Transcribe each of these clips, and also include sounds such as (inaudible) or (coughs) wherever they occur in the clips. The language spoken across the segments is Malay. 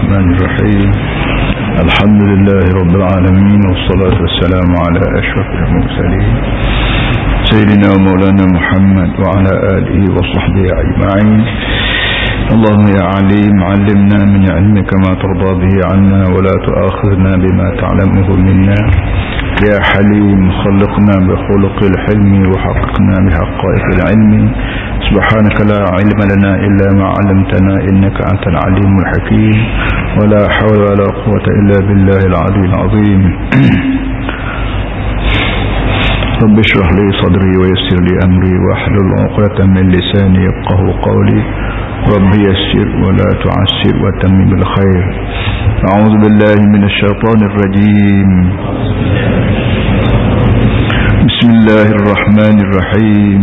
الرحمن الرحيم. الحمد لله رب العالمين والصلاة والسلام على أشرف المرسلين. سيدنا ومولانا محمد وعلى آله وصحبه أجمعين. اللهم يا عليم علمنا من علمك ما ترضى به عنا ولا تؤاخذنا بما تعلمه منا. يا حليم خلقنا بخلق الحلم وحققنا بحقائق العلم. سبحانك لا علم لنا إلا ما علمتنا إنك أنت العليم الحكيم. ولا حول ولا قوة إلا بالله العلي العظيم. (clears throat) رب اشرح لي صدري ويسر لي أمري واحلل عقدة من لساني يفقه قولي. رب يسر ولا تعسر وتمم بالخير. أعوذ بالله من الشيطان الرجيم. بسم الله الرحمن الرحيم.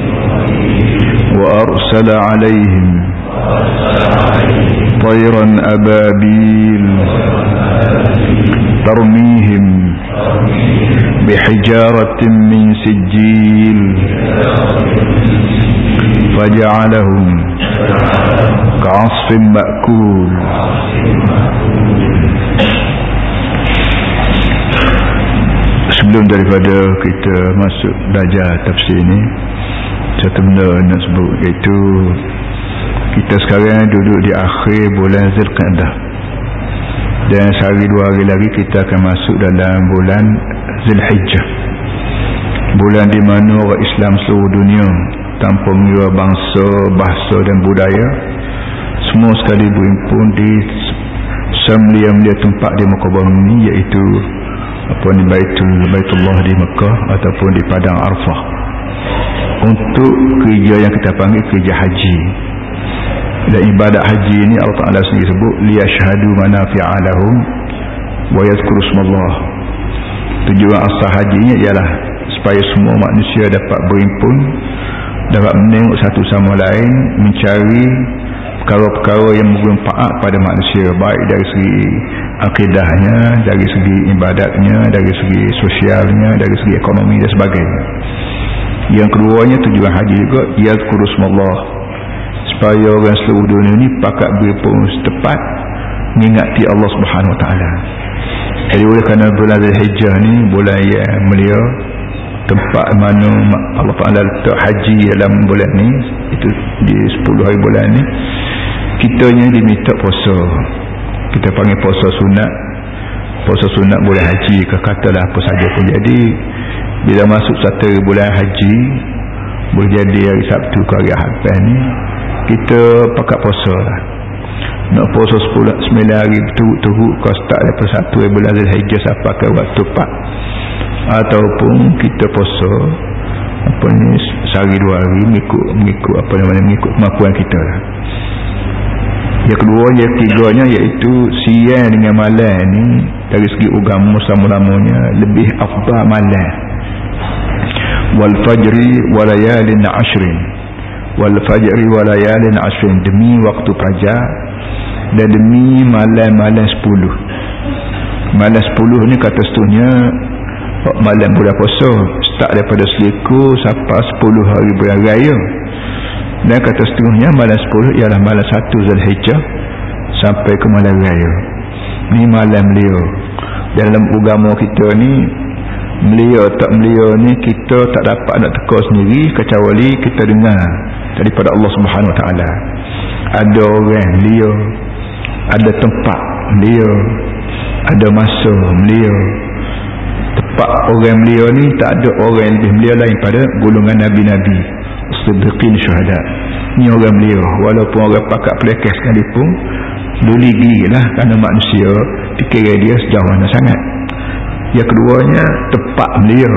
وأرسل عليهم طيرا أبابيل ترميهم بحجارة من سجيل فجعلهم كعصف مأكول sebelum daripada kita masuk belajar tafsir ni satu benda nak sebut iaitu kita sekarang duduk di akhir bulan Zulqa'dah. Dan sehari dua hari lagi kita akan masuk dalam bulan Zulhijjah. Bulan di mana orang Islam seluruh dunia tanpa mengira bangsa, bahasa dan budaya semua sekali berhimpun di semlia-melia tempat di muka bumi ini iaitu apa ni Baitul Baitullah di Mekah ataupun di Padang Arfah untuk kerja yang kita panggil kerja haji. Dan ibadat haji ini Allah Ta'ala sendiri sebut liyashhadu manafi'alahum wa yadhkuru smallah tujuan asal hajinya ialah supaya semua manusia dapat berhimpun dapat menengok satu sama lain mencari perkara-perkara yang bermanfaat pada manusia baik dari segi akidahnya dari segi ibadatnya dari segi sosialnya dari segi ekonomi dan sebagainya yang keduanya tujuan haji juga yadhkuru smallah supaya orang seluruh dunia ni pakat berpun setepat mengingati Allah Subhanahu Taala. Jadi oleh kerana bulan Hijjah ni bulan yang mulia tempat mana Allah Taala letak haji dalam bulan ni itu di 10 hari bulan ni kitanya diminta puasa. Kita panggil puasa sunat. Puasa sunat boleh haji ke katalah apa saja pun jadi bila masuk satu bulan haji boleh jadi hari Sabtu ke hari Ahad ni kita pakat puasa lah. Nak puasa 10 9 hari turut-turut kau start daripada satu bulan Zulhijjah sampai ke waktu 4 ataupun kita puasa apa ni sehari dua hari mengikut mengikut apa namanya mengikut kemampuan kita lah. Yang kedua yang ketiganya iaitu siang dengan malam ni dari segi agama selama-lamanya lebih afdal malam walayalin ashrin. Wal fajri walayalin ashrin. Demi waktu fajar dan demi malam-malam sepuluh. Malam sepuluh ni kata setunya malam bulan puasa start daripada seliku sampai sepuluh hari bulan raya. Dan kata setengahnya malam sepuluh ialah malam satu Zulhijjah sampai ke malam raya. Ni malam beliau. Dalam agama kita ni beliau tak beliau ni kita tak dapat nak teka sendiri kecuali kita dengar daripada Allah Subhanahu Taala. Ada orang beliau ada tempat beliau ada masa beliau tempat orang beliau ni tak ada orang yang lebih beliau lain pada golongan Nabi-Nabi Siddiqin syuhada. Ni orang beliau walaupun orang pakat pelekeh sekalipun duligi lah kerana manusia dikira dia sejauh mana sangat yang keduanya tempat beliau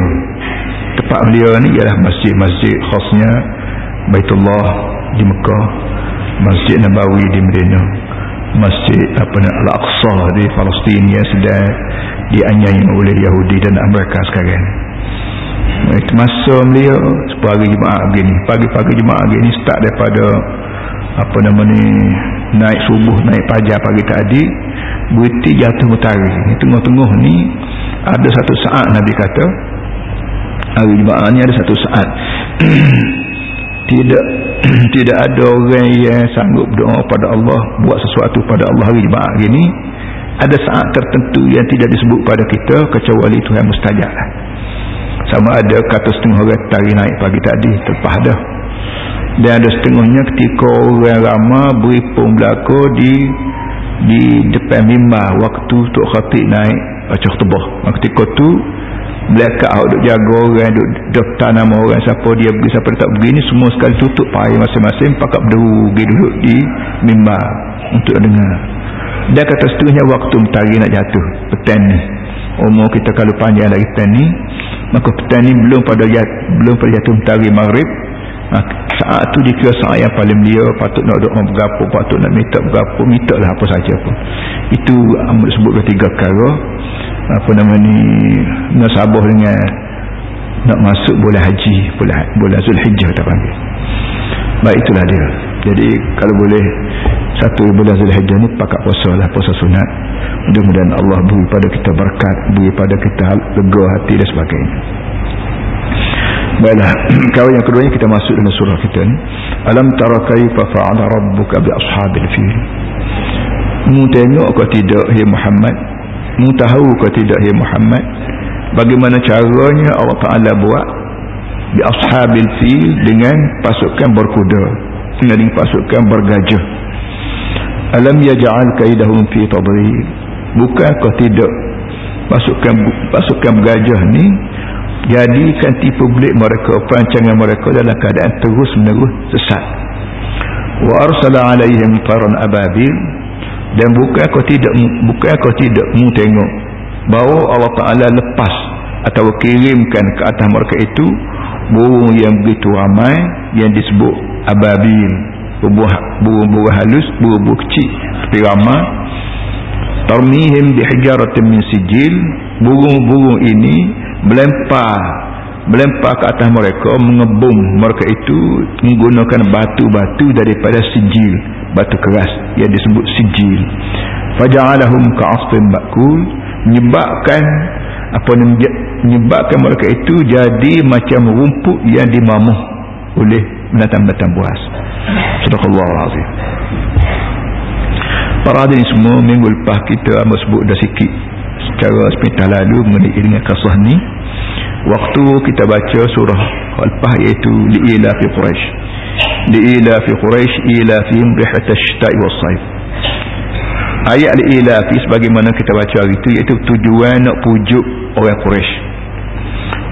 tempat beliau ni ialah masjid-masjid khasnya Baitullah di Mekah Masjid Nabawi di Medina Masjid apa nak Al-Aqsa di Palestin yang sedang dianyai oleh Yahudi dan Amerika sekarang. Itu masa beliau pagi Jumaat begini. Pagi-pagi Jumaat begini start daripada apa nama ni naik subuh naik pajar pagi tadi berhenti jatuh matahari ni tengah-tengah ni ada satu saat Nabi kata hari Jumaat ni ada satu saat. (clears throat) Tidak (clears throat) tidak ada orang yang sanggup doa pada Allah buat sesuatu pada Allah hari Jumaat gini ada saat tertentu yang tidak disebut pada kita kecuali Tuhan mustajab sama ada kata setengah orang tari naik pagi tadi terpah dah dan ada setengahnya ketika orang ramah beri pun berlaku di di depan mimbar. Waktu Tok Khatib naik baca khutbah. Ketika tu belakang awak duk jaga orang duk daftar nama orang siapa dia pergi siapa dia tak pergi ni semua sekali tutup payah masing-masing pakat berdua pergi duduk di mimbar untuk dengar. Dia kata setengahnya waktu mentari nak jatuh petang ni. Umur kita kalau panjang lagi petang ni maka petang ni belum pada jatuh, belum pada jatuh mentari maghrib saat tu dikira saat yang paling dia patut nak doa berapa patut nak minta berapa minta lah apa saja pun. Itu amat sebut ketiga perkara. Apa nama ni nasabah dengan nak masuk bulan haji bulan, bulan Zulhijjah kita panggil. Baik itulah dia. Jadi kalau boleh satu bulan Zulhijjah ni pakat puasa lah puasa sunat. Mudah-mudahan Allah beri pada kita berkat beri pada kita lega hati dan sebagainya Baiklah, (clears throat) kau yang keduanya kita masuk dalam surah kita ni. Alam tara kaifa fa'ala rabbuka bi ashabil fil. Mu tengok kau tidak ya Muhammad? Mu tahu kau tidak ya Muhammad? Bagaimana caranya Allah Taala buat bi ashabil fil dengan pasukan berkuda, dengan pasukan bergajah. Alam yaj'al kaidahum fi tadrib. Bukan kau tidak pasukan pasukan bergajah ni jadikan tipu belik mereka perancangan mereka dalam keadaan terus menerus sesat. Wa arsala alaihim taran ababil. Dan bukan kau tidak bukan kau tidak mu tengok bahawa Allah Ta'ala lepas atau kirimkan ke atas mereka itu burung yang begitu ramai yang disebut ababil. Burung-burung halus burung-burung kecil tapi ramai. Tarmihim bihijaratin min sijil. Burung-burung ini melempar melempar ke atas mereka mengebum mereka itu menggunakan batu-batu daripada sijil batu keras yang disebut sijil. Faja'alahum ka'asfin makul menyebabkan apa menyebabkan mereka itu jadi macam rumput yang dimamuh oleh binatang-binatang buas. Sadaqallahu azim para hadirin semua minggu lepas kita sebut dah sikit secara sepintas lalu mengenai dengan kasah ni. Waktu kita baca surah Al-Fah iaitu li'ila fi Quraisy li'ila fi Quraisy ila fi rihat ash-shita'i was-sayf ayat li'ila fi sebagaimana kita baca hari itu iaitu tujuan nak pujuk orang Quraisy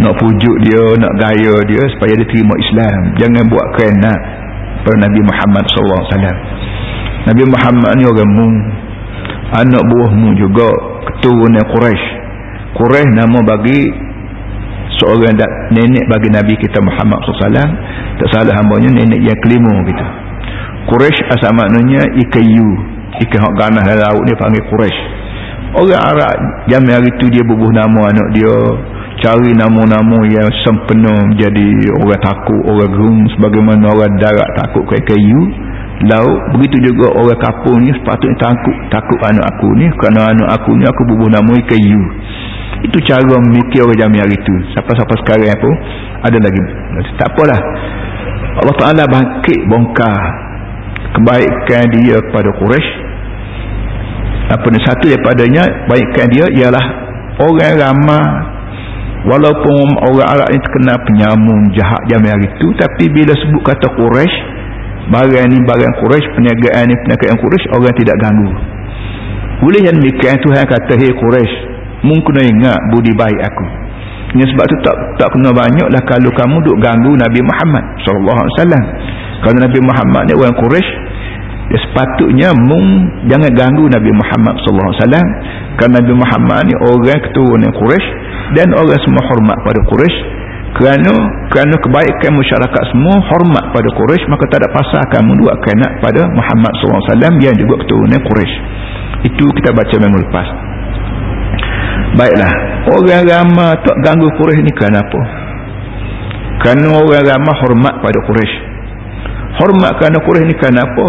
nak pujuk dia nak gaya dia supaya dia terima Islam. Jangan buat kena pada Nabi Muhammad wasallam. Nabi Muhammad ni orang mu anak buahmu juga keturunan Quraisy. Quraisy nama bagi seorang nenek bagi Nabi kita Muhammad SAW tak salah hambanya nenek yang kelima kita. Quraisy asal maknanya ikayu. Ikan hak ganah dalam laut ni panggil Quraisy. Orang Arab zaman hari tu dia bubuh nama anak dia. Cari nama-nama yang sempena jadi orang takut orang gerung sebagaimana orang darat takut ke kayu laut begitu juga orang kapung ni sepatutnya takut takut anak aku ni. Kerana anak aku ni aku bubuh nama kayu. Itu cara memikir orang jami hari itu siapa-siapa sekarang pun ada lagi. Tak apalah. Allah Ta'ala bangkit bongkar kebaikan dia kepada Quraisy. Apa ni satu daripadanya baikkan dia ialah orang ramah walaupun orang Arab ini terkenal penyamun jahat jami hari itu tapi bila sebut kata Quraisy barang ni barang Quraisy perniagaan ni perniagaan Quraisy orang tidak ganggu. Boleh yang demikian Tuhan kata hei Quraisy mungkin ingat budi baik aku. Ini sebab tu tak tak kena banyaklah kalau kamu duk ganggu Nabi Muhammad sallallahu alaihi wasallam. Kalau Nabi Muhammad ni orang Quraisy ya sepatutnya mung jangan ganggu Nabi Muhammad sallallahu alaihi wasallam. Kerana Nabi Muhammad ni orang keturunan Quraisy dan orang semua hormat pada Quraisy kerana kerana kebaikan masyarakat semua hormat pada Quraisy maka tak ada pasal kamu dua kena pada Muhammad wasallam yang juga keturunan Quraisy itu kita baca minggu lepas Baiklah, orang ramah tak ganggu Quraisy ni kenapa? Kerana orang ramah hormat pada Quraisy. hormat kerana Quraisy ni kerana apa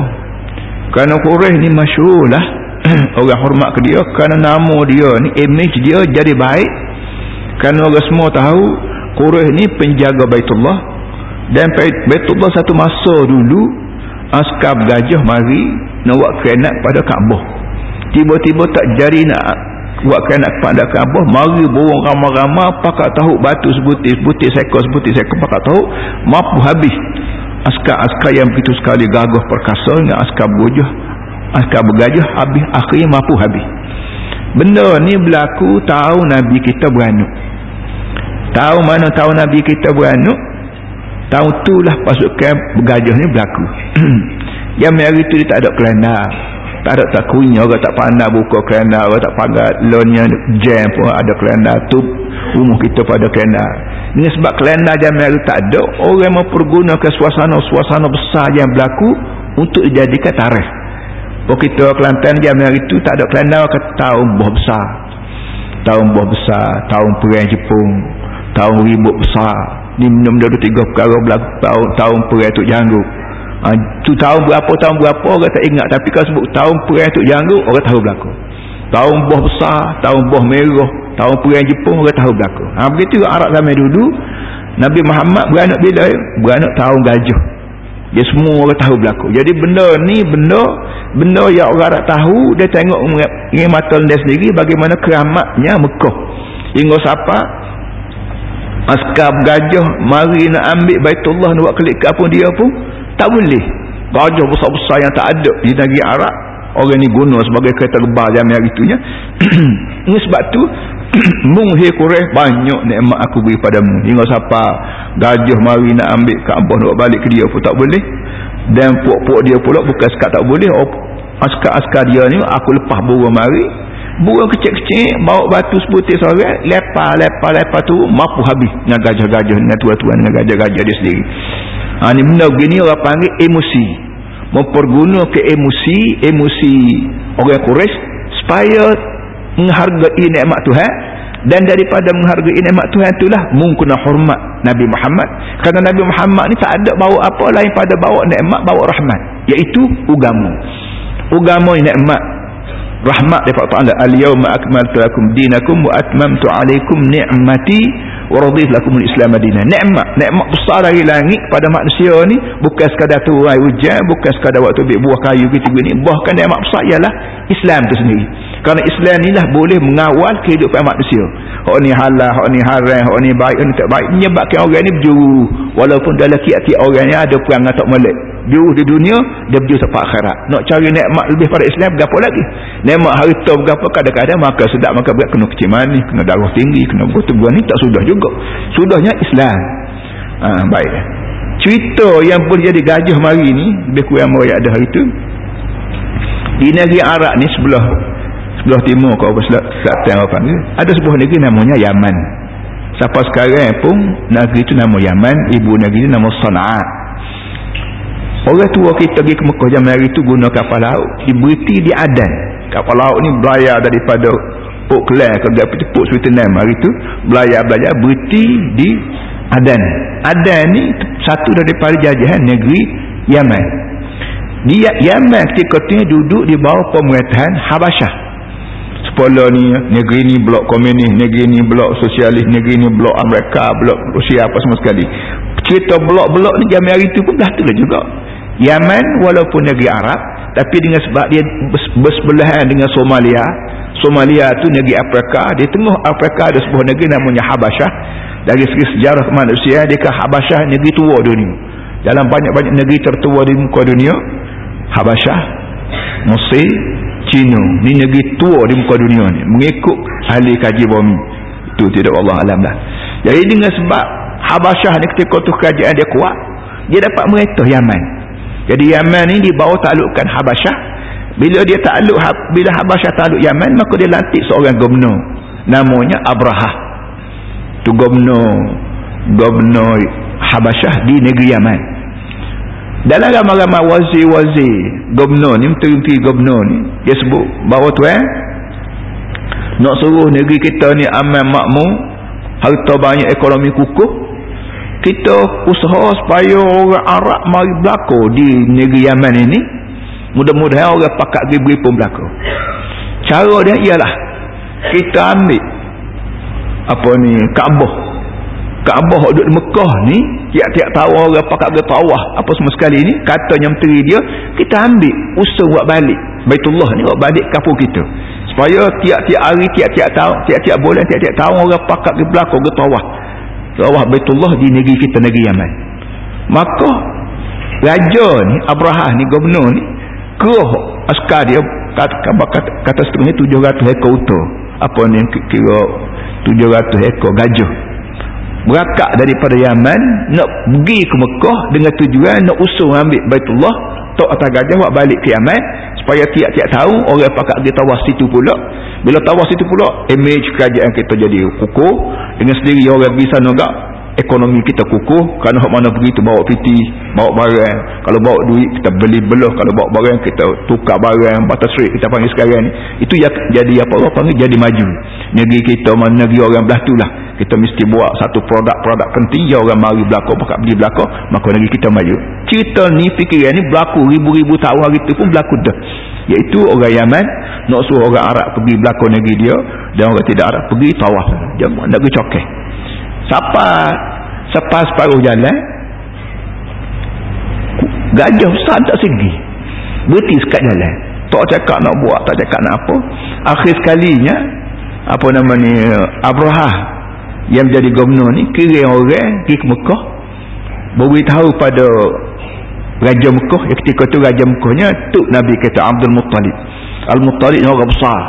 kerana Quraisy ni masyhur lah (clears throat) orang hormat ke dia kerana nama dia ni image dia jadi baik kerana orang semua tahu Quraisy ni penjaga Baitullah. Dan Baitullah satu masa dulu askar gajah mari nak buat kerenak pada Kaabah. Tiba-tiba tak jadi nak buat kerenak pada Kaabah mari borong ramah-ramah pakat tahu batu sebutir sebutir sekor sebutir sekor pakat tahu mampu habis. Askar-askar yang begitu sekali gagah perkasa dengan askar bujah askar bergajah habis akhirnya mampu habis. Benda ni berlaku tahu Nabi kita beranuk tahu mana tahu Nabi kita beranuk tahu itulah pasukan bergajah ni berlaku. (clears throat) Yang hari itu dia tak ada kelana. Tak ada tak kunyah orang tak pandai buka kelana orang tak pandai loannya jam pun ada kelana. Tu rumah kita pada kelana. Ini sebab kelana jam hari tak ada orang mempergunakan suasana-suasana besar yang berlaku untuk dijadikan tarikh. Kalau kita Kelantan jam hari itu tak ada kelana kata tahun buah besar. Tahun buah besar tahun perang Jepun tahun ribut besar. Ni minum dua tiga perkara berlaku tahun, tahun perang tu janggut. Ha, tu tahun berapa tahun berapa orang tak ingat. Tapi kalau sebut tahun perang tu janggut orang tahu berlaku tahun buah besar tahun buah merah tahun perang Jepun orang tahu berlaku ha, begitu Arab zaman dulu. Nabi Muhammad beranak bila? Beranak tahun gajah. Dia semua orang tahu berlaku jadi benda ni benda benda yang orang tak tahu dia tengok dengan mata dia sendiri bagaimana keramatnya Mekah. Hingga siapa askar gajah mari nak ambil baitullah nak buat kelik apa dia pun tak boleh. Gajah besar-besar yang tak ada di negeri Arab orang ni guna sebagai kereta rebah zaman hari itunya (clears throat) ini sebab tu (clears throat) munghi kureh banyak nikmat aku beri padamu. Hingga siapa gajah mari nak ambil Kaabah nak balik ke dia pun tak boleh. Dan puak-puak dia pula bukan sekat tak boleh. Askar-askar dia ni aku lepas burung mari burung kecil-kecil bawa batu sebutir sore lepas lepas lepas tu mampu habis dengan gajah-gajah dengan tuan-tuan dengan gajah-gajah dia sendiri. Ha, ni benda begini orang panggil emosi. Memperguna ke emosi emosi orang Quraisy supaya menghargai nikmat Tuhan. Dan daripada menghargai nikmat Tuhan itulah mungkuna hormat Nabi Muhammad. Kerana Nabi Muhammad ni tak ada bawa apa lain pada bawa nikmat bawa rahmat. Iaitu agama. Agama nikmat rahmat daripada Allah al-yawma akmaltu lakum dinakum wa atmamtu alaikum ni'mati wa raditu lakum al-islam madinah nikmat nikmat besar dari langit pada manusia ni bukan sekadar turun hujan bukan sekadar waktu ambil buah kayu gitu ni bahkan nikmat besar ialah Islam tu sendiri. Kerana Islam ni lah boleh mengawal kehidupan manusia. Hak ni halal hak ni haram hak ni baik hak ni tak baik. Menyebabkan orang ni berjuru. Walaupun dalam kiat-kiat orang ni ada perang atau melek juru di dunia dia berjuru sampai akhirat. Nak cari nikmat lebih pada Islam berapa lagi? Nikmat harta berapa? Kadang-kadang maka sedap maka berat kena kecil manis kena darah tinggi kena bertubuh ni tak sudah juga. Sudahnya Islam. Ha, baik. Cerita yang boleh jadi gajah mari ni lebih kurang yang ada hari tu di negeri Arab ni sebelah sebelah timur kau apa ni ada sebuah negeri namanya Yaman. Siapa sekarang pun negeri itu nama Yaman ibu negeri itu nama Sana'a Orang tua kita pergi ke Mekah zaman hari itu guna kapal laut. Diberiti di Adan. Kapal laut ni belayar daripada Auckland ke Gapit Port Vietnam hari itu. Belayar-belayar berhenti di Adan. Adan ni satu daripada jajahan negeri Yaman. Di Yaman ketika itu duduk di bawah pemerintahan Habasyah. Sepuluh ni negeri ni blok komunis, negeri ni blok sosialis, negeri ni blok Amerika, blok Rusia apa semua sekali. Cerita blok-blok ni zaman hari itu pun dah tu lah juga. Yaman walaupun negeri Arab tapi dengan sebab dia bersebelahan dengan Somalia. Somalia tu negeri Afrika. Di tengah Afrika ada sebuah negeri namanya Habasyah dari segi sejarah manusia dia ke Habasyah negeri tua dunia. Dalam banyak-banyak negeri tertua di muka dunia Habasyah Mesir Cina. Ni negeri tua di muka dunia ni. Mengikut ahli kaji bumi. Itu tidak Allah alam dah. Jadi dengan sebab Habasyah ni ketika tu kerajaan dia kuat dia dapat meretah Yaman jadi Yaman ni dibawa taklukkan Habasyah. Bila dia takluk bila Habasyah takluk Yaman maka dia lantik seorang gubernur namanya Abraha. Tu gubernur gubernur Habasyah di negeri Yaman. Dalam ramai-ramai wazir-wazir gubernur ni menteri-menteri gubernur ni dia sebut bahawa tu eh nak suruh negeri kita ni aman makmur harta banyak ekonomi kukuh kita usaha supaya orang Arab mari berlaku di negeri Yaman ini. Mudah-mudahan orang pakat gibri pun berlaku. Cara dia ialah kita ambil apa ni Kaabah. Kaabah duduk di Mekah ni tiap-tiap tahun orang pakat ke tawah apa semua sekali ni katanya menteri dia kita ambil usaha buat balik. Baitullah ni buat balik kapur kita. Supaya tiap-tiap hari tiap-tiap tahun tiap-tiap bulan tiap-tiap tahun orang pakat ke belakang ke tawah tawah Baitullah di negeri kita negeri Yaman. Maka raja ni Abraha ni gubernur ni keruh askar dia kata, kata, kata seterusnya 700 ekor utuh. Apa ni kira 700 ekor gajah. Berakak daripada Yaman nak pergi ke Mekah dengan tujuan nak usul ambil Baitullah tok atas gajah buat balik ke Yaman supaya tiap-tiap tahun orang pakat pergi tawas situ pula. Bila tawas situ pula image kerajaan kita jadi kukuh dengan sendiri orang bisa nogak ekonomi kita kukuh kerana hak mana pergi tu bawa piti bawa barang. Kalau bawa duit kita beli belah kalau bawa barang kita tukar barang batas rate kita panggil sekarang ni. Itu jadi apa orang panggil? Jadi maju. Negeri kita mana negeri orang belah tu lah kita mesti buat satu produk-produk penting. Ya orang mari belakang pakat beli belakang maka negeri kita maju. Cerita ni fikiran ni berlaku ribu-ribu tahun hari tu pun berlaku dah. Iaitu orang Yaman nak suruh orang Arab pergi belakang negeri dia dan orang tidak Arab pergi tawaf. Dia nak pergi cokeh siapa siapa separuh jalan? Gajah besar tak segi. Berhenti sekat jalan. Tak cakap nak buat tak cakap nak apa. Akhir sekalinya apa nama ni Abraha yang menjadi gubernur ni kira orang pergi ke Mekah beritahu pada Raja Mekah ketika tu Raja Mekahnya Tuk Nabi kata Abdul Muttalib. Al-Muttalib ni orang besar.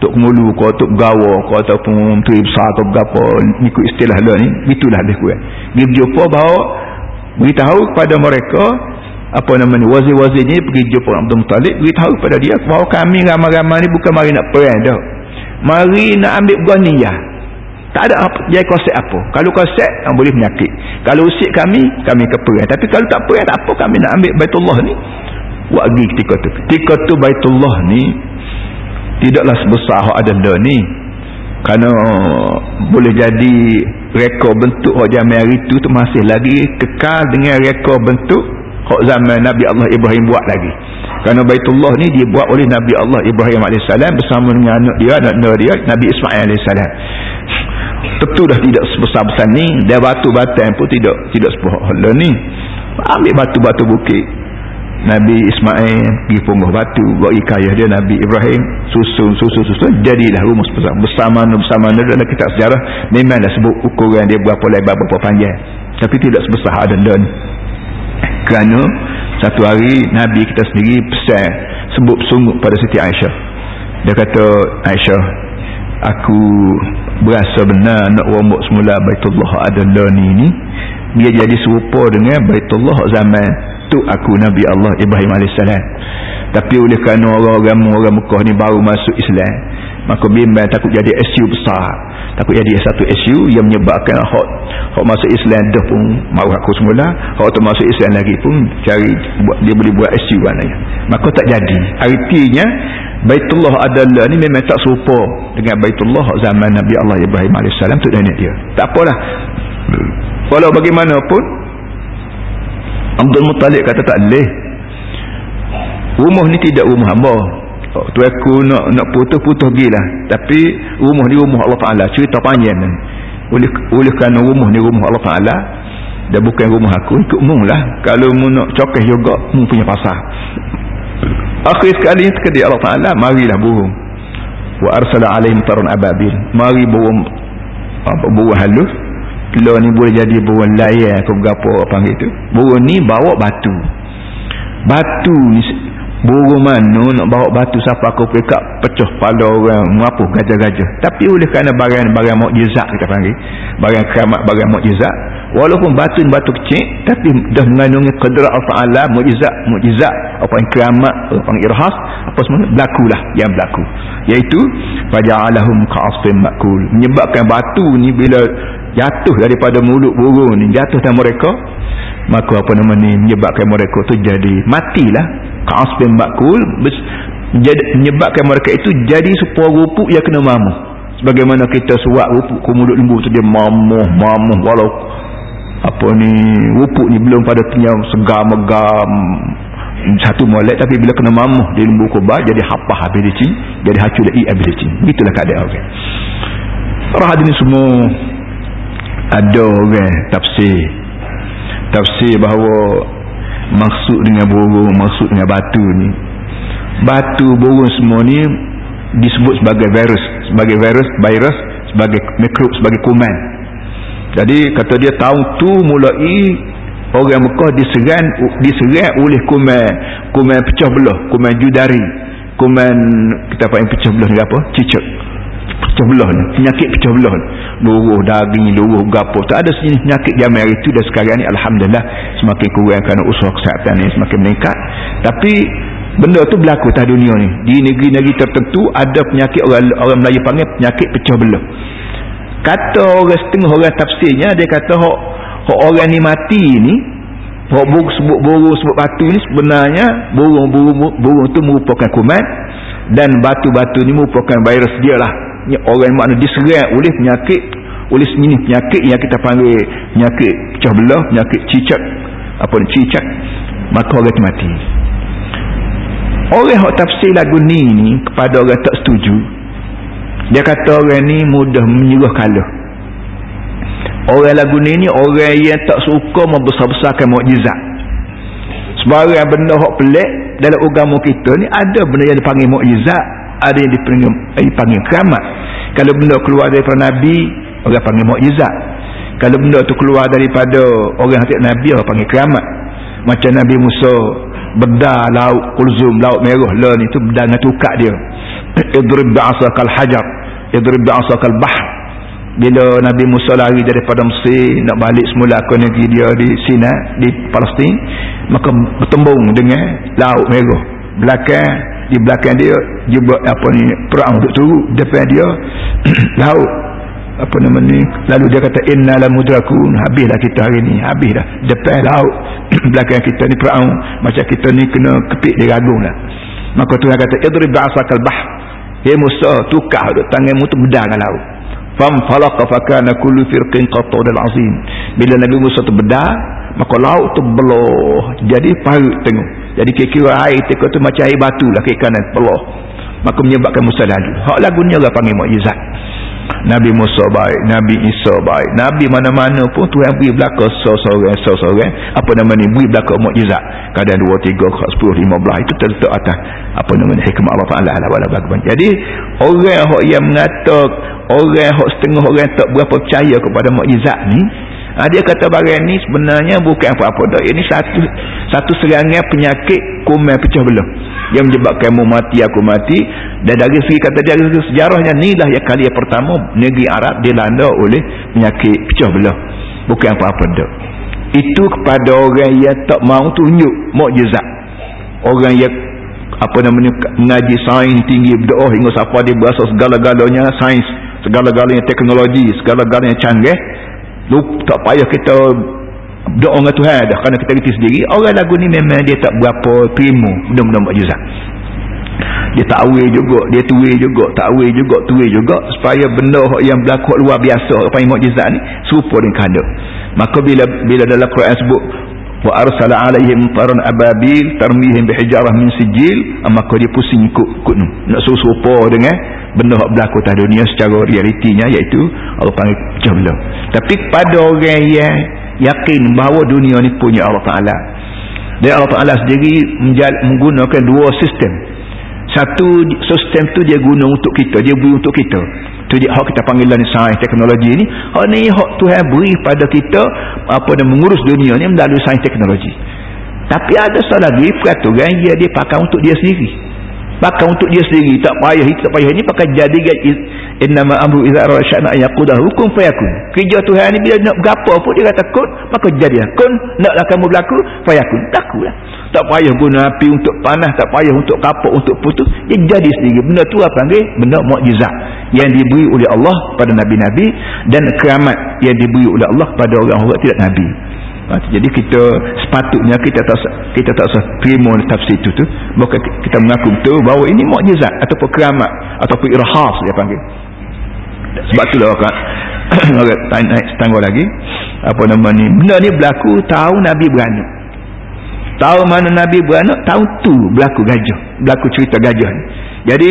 Tok Mulu ke Tok Gawa ke ataupun Menteri Besar atau berapa ikut istilah dia ni itulah lebih kurang dia berjumpa bahawa beritahu kepada mereka apa nama ni wazir-wazir ni pergi jumpa Abdul Muttalib beritahu kepada dia bahawa kami ramai-ramai ni bukan mari nak perang dah. Mari nak ambil ghaniyah tak ada apa, jadi konsep apa? Kalau konsep yang boleh menyakit. Kalau usik kami kami ke perang tapi kalau tak perang tak apa kami nak ambil Baitullah ni? Buat lagi ketika tu. Ketika tu Baitullah ni tidaklah sebesar hak ada ni. Kerana boleh jadi rekod bentuk hak zaman hari itu tu masih lagi kekal dengan rekod bentuk hak zaman Nabi Allah Ibrahim buat lagi. Kerana Baitullah ni dibuat oleh Nabi Allah Ibrahim AS bersama dengan anak dia anak dia Nabi Ismail AS tentu dah tidak sebesar-besar ni. Dan batu batang pun tidak tidak sebesar ni. Ambil batu-batu bukit. Nabi Ismail pergi punguh batu buat ikayah dia. Nabi Ibrahim susun susun susun. Jadilah rumus besar. Bersama bersama dalam kitab sejarah memanglah sebut ukuran dia berapa lebar berapa panjang. Tapi tidak sebesar ada dan kerana satu hari Nabi kita sendiri pesan sebut sungguh pada Siti Aisyah. Dia kata Aisyah aku berasa benar nak rombok semula Baitullah Adalani ni. Dia jadi serupa dengan Baitullah zaman untuk aku Nabi Allah Ibrahim AS tapi oleh kerana orang-orang orang Mekah ni baru masuk Islam maka bimbang takut jadi isu besar. Takut jadi satu isu yang menyebabkan hak hak masuk Islam dah pun mahu aku semula. Hak tu masuk Islam lagi pun cari dia boleh buat isu maknanya. Maka tak jadi. Artinya Baitullah adalah ni memang tak serupa dengan Baitullah zaman Nabi Allah Ibrahim AS. Tu nenek dia. Tak apalah. Walau bagaimanapun Abdul Muttalib kata tak boleh. Rumah ni tidak rumah oh, tu aku nak nak putus-putus pergi lah tapi rumah ni rumah Allah Ta'ala cerita panjang ni. Oleh, oleh kerana rumah ni rumah Allah Ta'ala dan bukan rumah aku ikut mung lah. Kalau mu nak cokeh juga mu punya pasar. Akhir sekali sekali Allah Ta'ala marilah burung. Wa arsala alaihim tarun ababil. Mari burung apa burung halus. Lo ni boleh jadi burung layar ke berapa panggil tu. Burung ni bawa batu. Batu ni burung mana nak bawa batu siapa aku pekat pecah pada orang mengapuh gajah-gajah. Tapi oleh kerana barang-barang mukjizat kita panggil. Barang keramat, barang mukjizat. Walaupun batu ni batu kecil tapi dah mengandungi qadra Allah mukjizat, mukjizat apa yang keramat, apa yang irhas, apa semua berlakulah yang berlaku. Iaitu faja'alahum ka'asfin makul. Menyebabkan batu ni bila jatuh daripada mulut burung ni jatuh dan mereka maka apa nama ni menyebabkan mereka tu jadi matilah ka'asbin makul menyebabkan mereka itu jadi sebuah rupuk yang kena mamuh sebagaimana kita suat rupuk ke mulut lembu tu dia mamuh mamuh walau apa ni rupuk ni belum pada punya segar megam satu molek tapi bila kena mamuh di lembu kubah jadi hapah ability jadi hacu i ability itulah keadaan orang orang ini semua ada orang tafsir. Tafsir bahawa maksud dengan burung maksud dengan batu ni. Batu burung semua ni disebut sebagai virus sebagai virus virus sebagai mikrob sebagai kuman jadi kata dia tahun tu mulai orang Mekah diserang diserang oleh kuman kuman pecah belah kuman judari kuman kita yang pecah belah ni apa? Cicak. Pecah belah ni penyakit pecah belah ni. Luruh daging luruh gapo tak ada sejenis penyakit zaman itu dan sekarang ni Alhamdulillah semakin kurang kerana usaha kesihatan ni semakin meningkat. Tapi benda tu berlaku atas dunia ni. Di negeri-negeri tertentu ada penyakit orang, orang Melayu panggil penyakit pecah belah kata orang setengah orang tafsirnya dia kata hok, hok orang ni mati ni hok burung sebut burung sebut batu ni sebenarnya burung-burung burung tu merupakan kuman dan batu-batu ni merupakan virus dia lah. Orang makna diserang oleh penyakit oleh sejenis penyakit yang kita panggil penyakit pecah belah penyakit cicak apa ni cicak maka orang tu mati. Orang yang tafsir lagu ni ni kepada orang tak setuju dia kata orang ni mudah menyuruh kalah. Orang lagu ni ni orang yang tak suka membesar-besarkan mukjizat. Sebarang benda hak pelik dalam agama kita ni ada benda yang dipanggil mukjizat ada yang dipanggil, eh, dipanggil keramat kalau benda keluar daripada Nabi orang panggil mukjizat. Kalau benda tu keluar daripada orang hati Nabi orang panggil keramat macam Nabi Musa bedah laut kulzum laut merah lah ni tu bedah dengan tukak dia. (clears throat) Idrib bi'asakal hajar idrib bi'asakal bahr. Bila Nabi Musa lari daripada Mesir nak balik semula ke negeri dia di Sina di Palestin maka bertembung dengan laut merah. Belakang di belakang dia buat apa ni perang untuk turun. Depan dia (clears throat) laut apa nama ni lalu dia kata inna la mudrakun. Habislah kita hari ni habislah. Depan laut (clears throat) belakang kita ni perang. Macam kita ni kena kepik dia ragung lah. Maka Tuhan kata idrib ba'asakal bah ya Musa tukar duk tanganmu tu bedah dengan laut fam falaqa fakana kullu firqin qatudal azim bila Nabi Musa tu bedah maka laut tu beloh. Jadi parut tengok. Jadi kira-kira air teka tu macam air batu lah ke kanan beloh. Maka menyebabkan Musa lalu hak lagu ni orang panggil mukjizat Nabi Musa baik, Nabi Isa baik, Nabi mana-mana pun Tuhan beri belakang seorang seorang apa nama ni beri belakang mukjizat. Kadang 2 3 10 15 itu terletak atas apa nama ni hikmah Allah Taala lah wala bagaimana. Jadi orang yang mengata orang yang setengah orang tak berapa percaya kepada mukjizat ni Ha, dia kata barang ni sebenarnya bukan apa-apa dah. Ini satu satu serangan penyakit kuman pecah belah. Yang menyebabkan kamu mati, aku mati. Dan dari segi kata dia, dari sejarahnya, inilah yang kali yang pertama negeri Arab dilanda oleh penyakit pecah belah. Bukan apa-apa dah. Itu kepada orang yang tak mahu tunjuk mukjizat. Orang yang apa namanya mengaji sains tinggi berdoa hingga siapa dia berasa segala-galanya sains segala-galanya teknologi segala-galanya canggih Tak payah kita doa dengan Tuhan dah kerana kita reti sendiri. Orang lagu ni memang dia tak berapa terima benda-benda mukjizat. Dia tak awil juga, dia tuwi juga, tak awil juga, tuwi juga supaya benda yang berlaku luar biasa apa yang mukjizat ni serupa dengan kanda. Maka bila bila dalam Quran sebut wa arsala alaihim taran ababil tarmihim bihijarah min sijil. Maka dia pusing ikut ikut nak serupa dengan benda yang berlaku atas dunia secara realitinya iaitu Allah panggil pecah belah. Tapi pada orang yang yakin bahawa dunia ni punya Allah Ta'ala. Dan Allah Ta'ala sendiri menggunakan dua sistem satu sistem tu dia guna untuk kita dia beri untuk kita. Tu dia hak kita panggil ni sains teknologi ni. Hak ni hak Tuhan beri pada kita apa dan mengurus dunia ni melalui sains teknologi. Tapi ada satu lagi peraturan dia dia pakai untuk dia sendiri maka untuk dia sendiri. Tak payah itu tak payah. Ini pakai jadi innama amru idza arsyana yaqudah. Hukum fayakun. Kerja Tuhan ni bila nak berapa pun dia kata kun maka jadilah kun. Naklah kamu berlaku fayakun. Taklah tak payah guna api untuk panah tak payah untuk kapuk untuk putus. Dia jadi sendiri. Benda tu apa panggil benda mukjizat. Yang diberi oleh Allah pada nabi-nabi dan keramat yang diberi oleh Allah pada orang-orang tidak nabi jadi kita sepatutnya kita tak kita tak usah terima tafsir itu tu. Maka kita mengaku betul bahawa ini mukjizat ataupun keramat ataupun irhas dia panggil. Sebab itulah kan naik setangga (coughs) lagi. Apa nama ni? Benda ni berlaku tahu Nabi beranak. Tahu mana Nabi beranak? Tahu tu berlaku gajah. Berlaku cerita gajah ni. Jadi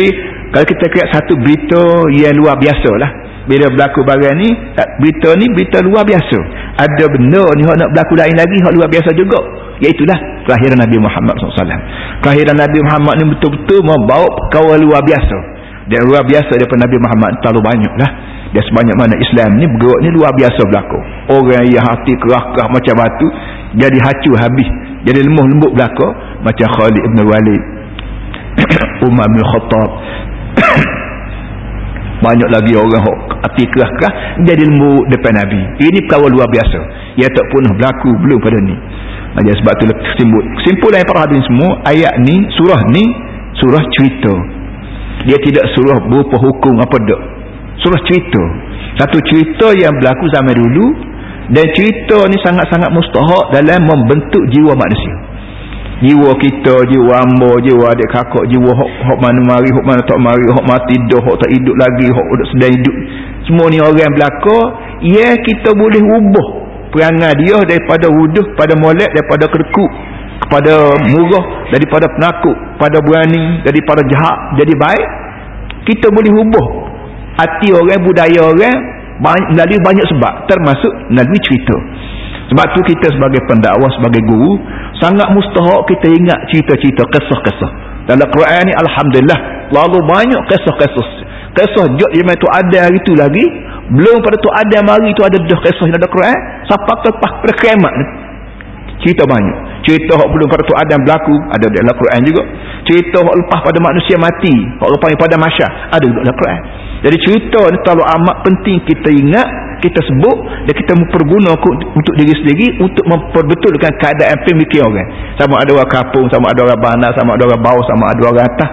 kalau kita kira satu berita yang luar biasa lah. Bila berlaku barang ni berita ni berita luar biasa ada benda ni nak berlaku lain lagi yang luar biasa juga. Iaitulah kelahiran Nabi Muhammad SAW kelahiran Nabi Muhammad ni betul-betul membawa perkara luar biasa. Dan luar biasa daripada Nabi Muhammad terlalu banyak lah dan sebanyak mana Islam ni bergerak ni luar biasa berlaku. Orang yang hati kerah-kerah macam batu jadi hacu habis. Jadi lemah lembut berlaku. Macam Khalid ibn Walid (coughs) Umar bin Khattab (coughs) banyak lagi orang hati kerah-kerah jadi lembut depan Nabi. Ini perkara luar biasa. Ia tak pernah berlaku belum pada ni. Aja sebab tu kesimpul kesimpulan para hadirin semua ayat ni surah ni surah cerita. Dia tidak surah berupa hukum apa dak. Surah cerita. Satu cerita yang berlaku zaman dulu dan cerita ni sangat-sangat mustahak dalam membentuk jiwa manusia jiwa kita, jiwa amba, jiwa adik kakak, jiwa hok, hok mana mari, hok mana tak mari, hok mati dah, hok tak hidup lagi, hok sedang hidup. Semua ni orang belaka, ya kita boleh ubah perangai dia daripada wuduh, pada molek, daripada kedekuk, kepada murah, daripada penakut, pada berani, daripada jahat, jadi baik. Kita boleh ubah hati orang, budaya orang, melalui banyak sebab, termasuk melalui cerita. Sebab tu kita sebagai pendakwah, sebagai guru, sangat mustahak kita ingat cerita-cerita kisah-kisah. Dalam Quran ni Alhamdulillah, lalu banyak kisah-kisah. Kisah jod yang itu ada hari tu lagi, belum pada tu ada mari tu ada dah kisah yang ada Quran, sampai lepas pada kiamat ni. Cerita banyak. Cerita yang belum pada tu ada yang berlaku, ada dalam Quran juga. Cerita yang lepas pada manusia mati, yang lepas pada masyarakat, ada dalam Quran. Jadi cerita ni terlalu amat penting kita ingat kita sebut dan kita memperguna untuk diri sendiri untuk memperbetulkan keadaan pemikiran orang. Sama ada orang kapung sama ada orang bandar sama ada orang bawah sama ada orang atas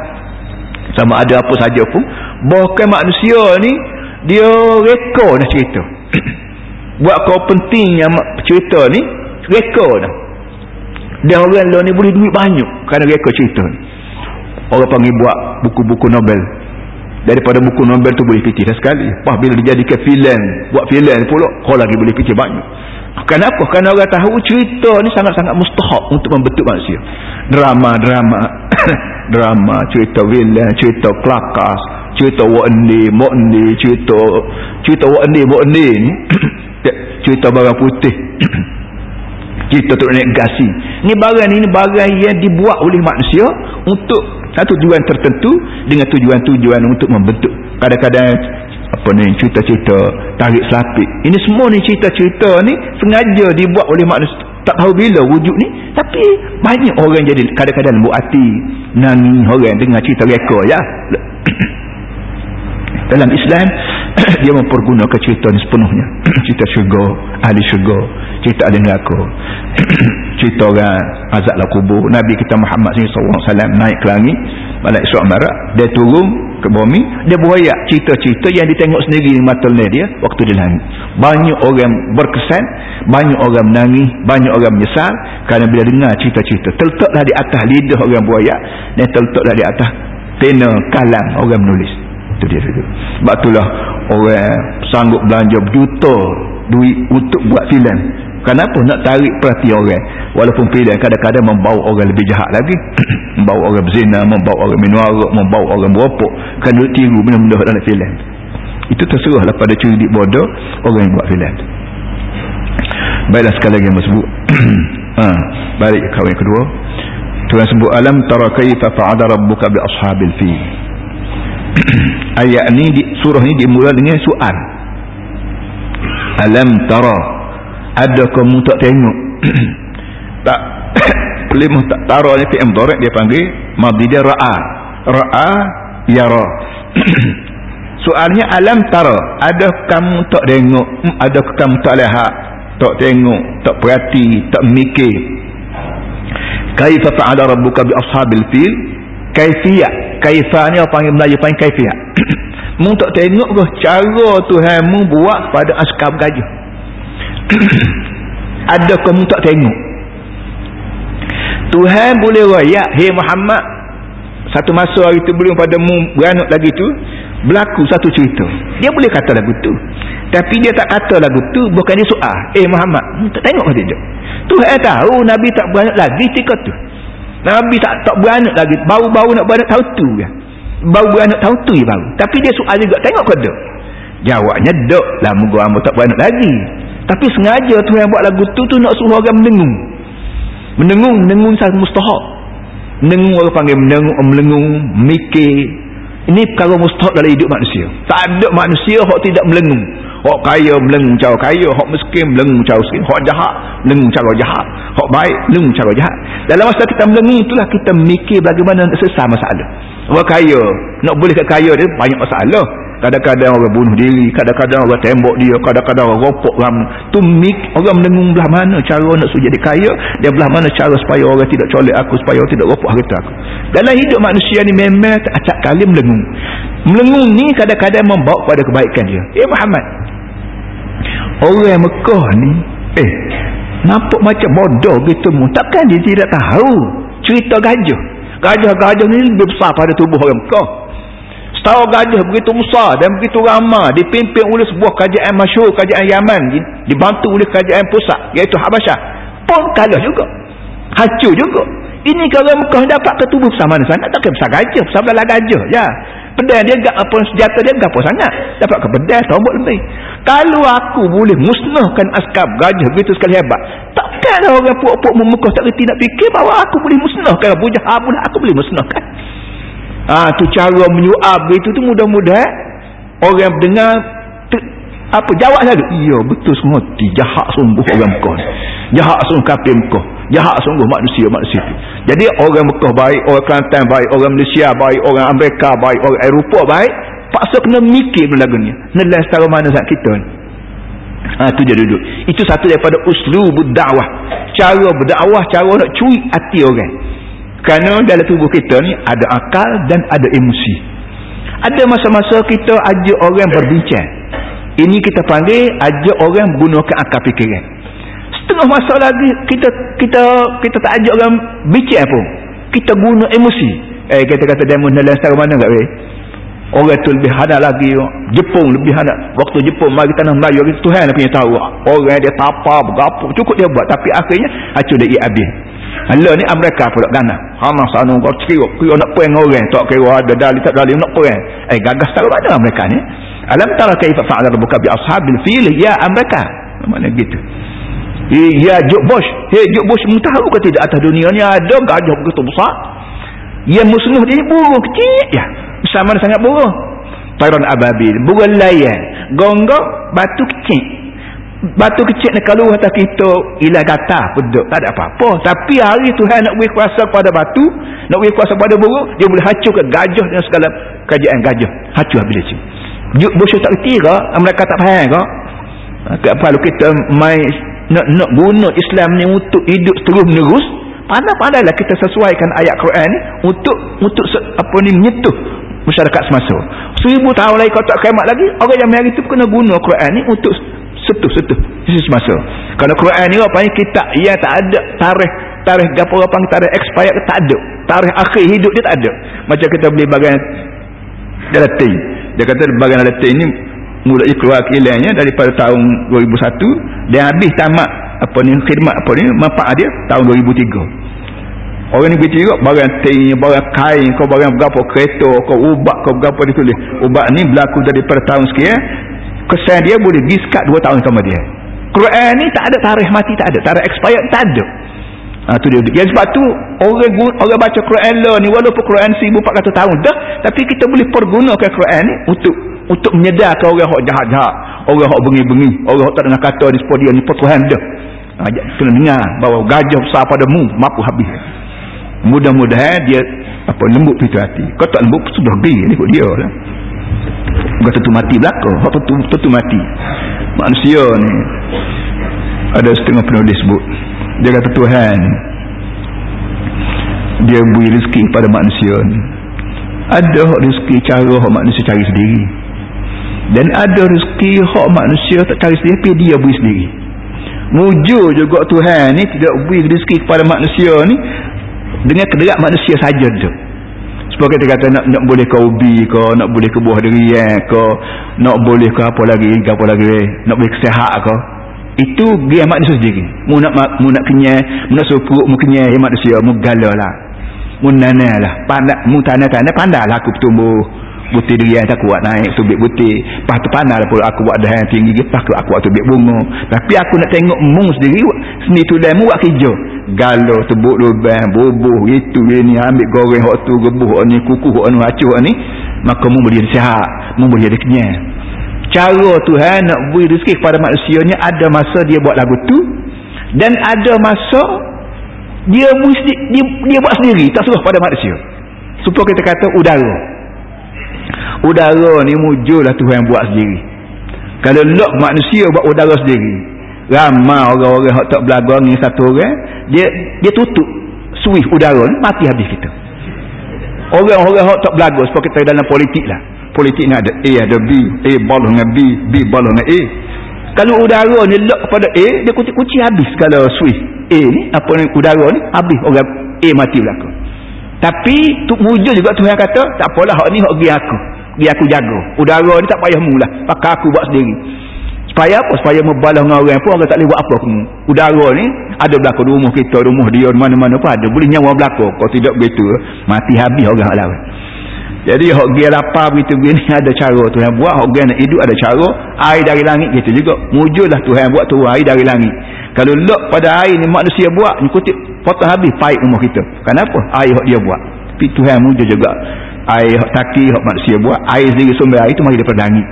sama ada apa saja pun. Bahkan manusia ni dia reka dah cerita. (clears throat) Buat kau pentingnya cerita ni reka dah. Dan orang lain ni boleh duit banyak kerana reka cerita ni. Orang panggil buat buku-buku Nobel daripada buku Nobel tu boleh fikir sekali. Wah bila dijadikan filem buat filem pula kau lagi boleh fikir banyak. Kenapa? kerana orang tahu cerita ni sangat-sangat mustahak untuk membentuk manusia. Drama-drama (coughs) drama cerita filem cerita kelakas cerita wa'andi ma'andi cerita cerita wa'andi ma'andi ni (coughs) cerita barang putih (coughs) cerita tu negasi. Ni barang ni barang yang dibuat oleh manusia untuk satu tujuan tertentu dengan tujuan-tujuan untuk membentuk. Kadang-kadang apa ni cerita-cerita tarik selapik. Ini semua ni cerita-cerita ni sengaja dibuat oleh manusia. Tak tahu bila wujud ni tapi banyak orang jadi kadang-kadang buat hati nangis orang dengar cerita reka ya. (coughs) Dalam Islam (coughs) dia mempergunakan cerita ni sepenuhnya. (coughs) Cerita syurga ahli syurga cerita ahli neraka. (coughs) Cerita orang azab lah kubur. Nabi kita Muhammad SAW naik ke langit malak Isra' Marak dia turun ke bumi. Dia buayak cerita-cerita yang ditengok sendiri di mata dia waktu di langit. Banyak orang berkesan banyak orang menangis banyak orang menyesal kerana bila dengar cerita-cerita. Terletaklah di atas lidah orang buayak dan terletaklah di atas pena kalang orang menulis itu dia itu. Sebab itulah orang sanggup belanja berjuta duit untuk buat filem. Kenapa nak tarik perhatian orang? Walaupun filem kadang-kadang membawa orang lebih jahat lagi. (clears throat) membawa orang berzina, membawa orang minum arak, membawa orang beropok. Kan duk tiru benda-benda dalam filem. Itu terserahlah pada cerdik bodoh orang yang buat filem. Baiklah sekali lagi yang sebut. (clears throat) ha, balik kawan yang kedua. Tuhan sebut alam tara kaifa fa'ada rabbuka bi ashabil fil. Ayat ni di, surah ni dimulai dengan soal. Alam tara ada kamu tak tengok? (clears throat) Tak (clears throat) pelimah tak tara ni fi'am dharik dia panggil madhi dia ra'a. Ra'a yara. (clears throat) Soalnya alam tara ada kamu tak tengok? Hmm, ada kamu tak lihat? Tak tengok tak perhati tak mikir. Kaifa fa'ala rabbuka bi ashabil fil? Kaifiyah kaifah ni orang panggil Melayu panggil kaifiyah (clears throat) mu tak tengok ke cara Tuhan mu buat pada askar gajah (clears throat) adakah mu tak tengok? Tuhan boleh rayak hey Muhammad satu masa hari tu belum pada mu beranak lagi tu berlaku satu cerita. Dia boleh kata lagu tu. Tapi dia tak kata lagu tu bukan dia soal eh Muhammad. Tak tengok kata dia? Tuhan tahu Nabi tak beranak lagi ketika tu Nabi tak tak beranak lagi. Baru-baru nak beranak tahu tu ya. baru beranak tahu tu ya baru tapi dia soal juga tengok kata jawabnya dok lah moga amba tak beranak lagi. Tapi sengaja Tuhan buat lagu tu tu nak suruh orang mendengung mendengung mendengung satu mustahak. Mendengung orang panggil mendengung melengung mikir. Ini perkara mustahak dalam hidup manusia. Tak ada manusia yang tidak melengung. Hak kaya melengung cara kaya, hak miskin melengung cara miskin, hak jahat melengung cara jahat, hak baik melengung cara jahat. Dalam masa kita melengung itulah kita mikir bagaimana nak selesai masalah. Orang kaya, nak boleh ke kaya dia banyak masalah. Kadang-kadang orang bunuh diri, kadang-kadang orang tembok dia, kadang-kadang orang ropok orang tu mik orang mendengung belah mana cara nak suruh jadi kaya dan belah mana cara supaya orang tidak colek aku, supaya orang tidak ropok harta aku. Dalam hidup manusia ni memang acak kali melengung. Melengung ni kadang-kadang membawa kepada kebaikan dia. Eh Muhammad. Orang Mekah ni, eh nampak macam bodoh gitu mu. Takkan dia tidak tahu cerita gajah. Gajah-gajah ni lebih besar pada tubuh orang Mekah. Tahu gajah begitu besar dan begitu ramah dipimpin oleh sebuah kerajaan masyhur kerajaan Yaman dibantu oleh kerajaan pusat iaitu Habasyah pun kalah juga hancur juga ini kalau Mekah dapat ketubuh besar mana sangat tak besar gajah besar belah gajah ya pedang dia enggak apa senjata dia apa sangat. Dapat ke pedang tombol lebih. Kalau aku boleh musnahkan askar gajah begitu sekali hebat takkan orang puak-puak Mekah tak reti nak fikir bahawa aku boleh musnahkan Abu Jahal aku boleh musnahkan. Ah tu cara menyuap itu tu mudah-mudah orang dengar apa jawab saja iya betul semua. Jahat sungguh orang Mekah jahat sungguh kafir Mekah. Jahat sungguh manusia manusia itu jadi orang Mekah baik orang Kelantan baik orang Malaysia baik orang Amerika baik orang Eropah baik paksa kena mikir lagu ni nelah setara mana saat kita ni? Ha, tu dia duduk. Itu satu daripada uslub dakwah cara berdakwah cara nak curi hati orang. Kerana dalam tubuh kita ni ada akal dan ada emosi. Ada masa-masa kita ajak orang berbincang. Ini kita panggil ajak orang menggunakan akal fikiran. Setengah masa lagi kita kita kita tak ajak orang bincang pun. Kita guna emosi. Eh kita kata demo dalam setara mana tak boleh. Orang tu lebih hadap lagi. Jepun lebih hadap. Waktu Jepun mari tanah Melayu. Tuhan punya tahu. Orang dia tapa berapa. Cukup dia buat. Tapi akhirnya hancur dia habis. Allah ni Amerika pula gana. Hamas anu kau kira kira nak perang orang tak kira ada dalil tak dalil nak perang. Eh gagas tahu mana Amerika ni? Alam tara kaifa fa'ala rabbuka bi ashabil fil ya Amerika. Mana gitu. Ya Juk Bush. Hey Juk Bush tahu ke tidak atas dunia ni ada gajah begitu besar? Ya musnah dia burung kecil ya. Sama sangat burung. Tayran ababil, burung layan, gonggong, batu kecil batu kecil ni kalau atas kita ilah gata peduk tak ada apa-apa tapi hari Tuhan nak beri kuasa pada batu nak beri kuasa pada buruk dia boleh hancur ke gajah dan segala kerajaan gajah hancur habis dia Juk bosyo tak reti ke? Mereka tak faham ke? Kalau kita main nak, nak guna Islam ni untuk hidup terus menerus pandai-pandailah kita sesuaikan ayat Quran untuk untuk apa ni menyetuh masyarakat semasa. Seribu tahun lagi kau tak kemat lagi orang yang hari itu kena guna Quran ni untuk setuh-setuh semasa. Kerana Quran ni apa ni kita ia tak ada tarikh tarikh apa apa tarikh expired tak ada. Tarikh akhir hidup dia tak ada. Macam kita beli bagian galatin dia kata bagian galatin ni mulai keluar kilangnya daripada tahun 2001 dan habis tamat apa ni khidmat apa ni manfaat dia tahun 2003 Orang ni begitu juga barang ting, barang kain, kau barang berapa kereta, kau ubat, kau berapa ditulis. Ubat ni berlaku daripada tahun sekian kesan dia boleh biskat dua tahun kemudian Quran ni tak ada tarikh mati tak ada. Tarikh expired tak ada ha, tu dia yang sebab tu orang orang baca Quran lah ni walaupun Quran 1400 tahun dah tapi kita boleh pergunakan Quran ni untuk untuk menyedarkan orang yang jahat-jahat orang yang bengi-bengi orang yang tak dengar kata di sepuluh dia ni pertuhan dah. Ha, kena dengar bahawa gajah besar padamu mampu habis. Mudah-mudahan dia apa lembut pintu hati. Kau tak lembut sudah pergi ni ikut dia lah bukan tentu mati belakang apa tentu, tentu mati. Manusia ni ada setengah penulis sebut dia kata Tuhan dia beri rezeki pada manusia ada rezeki cara hak manusia cari sendiri. Dan ada rezeki hak manusia tak cari sendiri tapi dia beri sendiri. Mujur juga Tuhan ni tidak beri rezeki kepada manusia ni dengan kederat manusia saja tu sebab kita kata nak nak boleh ke ubi ke nak boleh ke buah durian ke nak boleh ke apa lagi ke apa lagi nak boleh kesehat ke itu dia manusia sendiri. Mu nak mu nak kenyai mu nak suruh mu kenyai manusia mu gala lah. Mu nana lah. Pandai mu tanah-tanah pandai lah aku bertumbuh. Butir dia tak kuat naik tubik butir. Lepas tu panah pun aku buat dah yang tinggi lepas tu aku buat tubik bunga. Tapi aku nak tengok mung sendiri seni tu dah mu buat kerja. Galo tebuk lubang bubuh itu ini ambil goreng hok tu gebuh ni kukuh hok ni acuh ni. Maka mu boleh sihat mu boleh ada kenyang cara Tuhan nak beri rezeki kepada manusianya ada masa dia buat lagu tu dan ada masa dia dia, dia buat sendiri tak suruh pada manusia. Supaya kita kata udara. Udara ni mujurlah Tuhan buat sendiri. Kalau lok manusia buat udara sendiri ramai orang-orang yang tak belajar ni satu orang dia dia tutup switch udara ni mati habis kita. Orang-orang yang tak belajar sebab kita dalam politik lah politik ni ada A ada B. A balik dengan B B balik dengan A. Kalau udara ni lock pada A dia kunci-kunci habis kalau switch A ni apa ni udara ni habis orang A mati belakang tapi tu wujud juga Tuhan kata tak apalah hak ni hak pergi aku. Biar aku jaga. Udara ni tak payah mula pakai aku buat sendiri. Supaya apa? Supaya membalas dengan orang pun orang tak boleh buat apa kamu udara ni ada belakang rumah kita rumah dia mana-mana pun ada. Boleh nyawa belakang kalau tidak begitu mati habis orang lain jadi hak dia lapar begitu begini (laughs) ada cara. Tuhan buat hak dia nak hidup ada cara. Air dari langit gitu juga. Mujudlah Tuhan buat tu air dari langit. Kalau lok pada air ni manusia buat ni kutip potong habis paip rumah kita. Kenapa air hak dia buat? Tapi Tuhan mujud juga. Air taki hak manusia buat. Air sendiri sumber air itu mari daripada langit.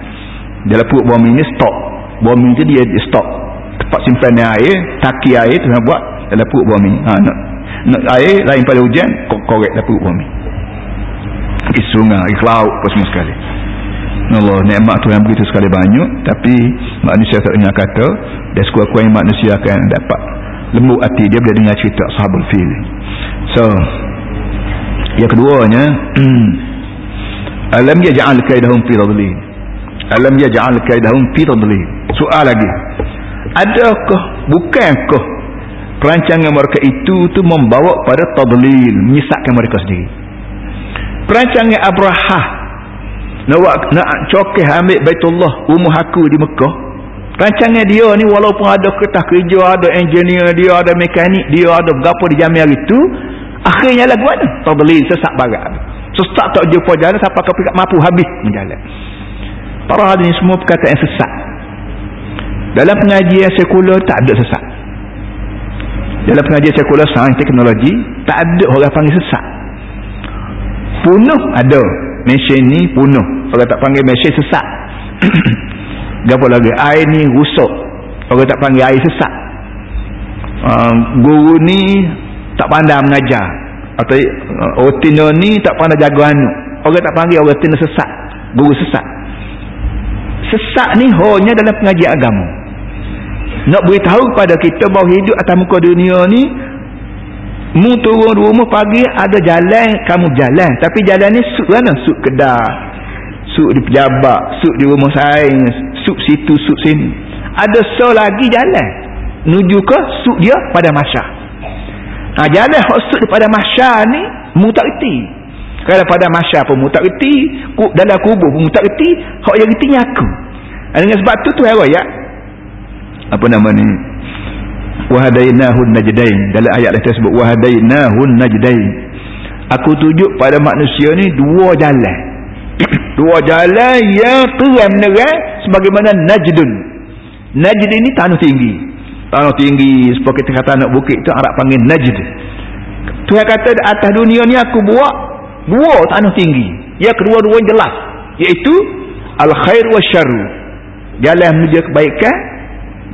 Dalam perut bumi ni stok. Bumi tu dia, stok. Tempat simpan air taki air tu buat dalam perut bumi ha, nak, nak air lain pada hujan korek dalam perut bumi di sungai di laut apa semua sekali. Allah nikmat tu yang begitu sekali banyak tapi manusia tak dengar kata dan sekuat-kuatnya manusia akan dapat. Lembut hati dia bila dengar cerita sahabul fil. So yang keduanya (clears throat) alam yaj'al kaidahum fi tadlil. Alam yaj'al kaidahum fi tadlil. Soal lagi adakah bukankah perancangan mereka itu tu membawa pada tadlil menyesatkan mereka sendiri perancangan Abrahah nak nak cokeh ambil Baitullah rumah aku di Mekah. Rancangan dia ni walaupun ada kertas kerja ada engineer dia ada mekanik dia ada berapa di jamiah itu akhirnya lagu mana tadlil sesak barat sesak tak jumpa jalan siapa kau mampu habis menjalan. Para hadirin semua perkataan sesak. Dalam pengajian sekular tak ada sesak. Dalam pengajian sekular sains teknologi tak ada orang panggil sesak punuh ada. Mesin ni punuh. Orang tak panggil mesin sesak. (clears throat) Apa lagi? Air ni rusak orang tak panggil air sesak. Uh, guru ni tak pandai mengajar. Atau uh, otina ni tak pandai jaga anu. Orang tak panggil orang otina sesat guru sesat sesat ni hanya dalam pengajian agama. Nak beritahu kepada kita bahawa hidup atas muka dunia ni mu turun rumah pagi ada jalan kamu jalan tapi jalan ni suk mana suk kedai suk di pejabat suk di rumah saing suk situ suk sini ada so lagi jalan nuju ke suk dia pada masyarakat Ha, jalan maksud daripada masyar ni mu tak reti. Kalau pada masyar pun mu tak reti, dalam kubur pun mu tak reti, hak yang reti aku. Ha, dengan sebab tu tu ya. Apa nama ni? Wahadainahun najdain. Dalam ayat lain tersebut wahadainahun najdain. Aku tunjuk pada manusia ni dua jalan. (clears throat) dua jalan yang terang menerang sebagaimana najdun. Najd ini tanah tinggi tanah tinggi seperti kita kata anak bukit itu Arab panggil Najd Tuhan kata atas dunia ni aku buat dua tanah tinggi ya kedua-dua jelas iaitu Al-Khair wa Syaru jalan menuju kebaikan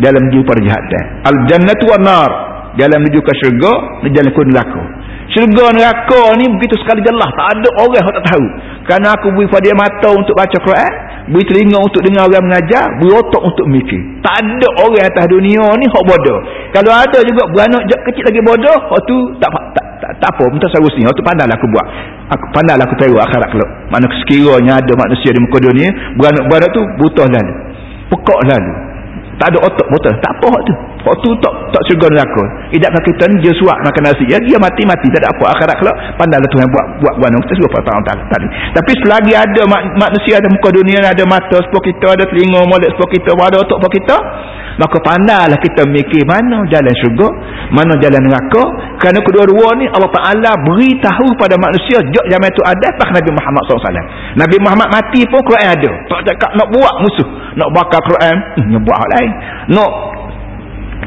dalam menuju perjahatan Al-Jannatu wa Nar jalan menuju ke syurga dan jalan ke neraka. Syurga neraka ni begitu sekali jelas tak ada orang yang tak tahu. Kerana aku beri pada dia mata untuk baca Quran beri telinga untuk dengar orang mengajar beri otak untuk mikir. Tak ada orang atas dunia ni hak bodoh. Kalau ada juga beranak kecil lagi bodoh hak tu tak tak, tak, tak apa minta seharusnya hak tu pandailah aku buat. Aku pandailah aku tahu akhirat kelak. Mana sekiranya ada manusia di muka dunia beranak-beranak tu butuh lalu pekak lalu tak ada otak betul tak apa hak tu waktu tak tak syurga neraka. Idakkan kita ni dia suak makan nasi. Ya dia mati-mati. Tak ada apa. Akhirat kelak pandailah Tuhan buat buat buat kita sebab tahun tadi tapi selagi ada manusia ada muka dunia ada mata sepuluh kita ada telinga molek sepuluh kita ada otak sepuluh kita maka pandailah kita mikir mana jalan syurga mana jalan neraka. Kerana kedua-dua ni Allah Ta'ala beritahu pada manusia jok zaman itu ada tak Nabi Muhammad SAW Nabi Muhammad mati pun Quran ada. Tak cakap nak buat musuh. Nak bakar Quran hmm, buat lain. Nak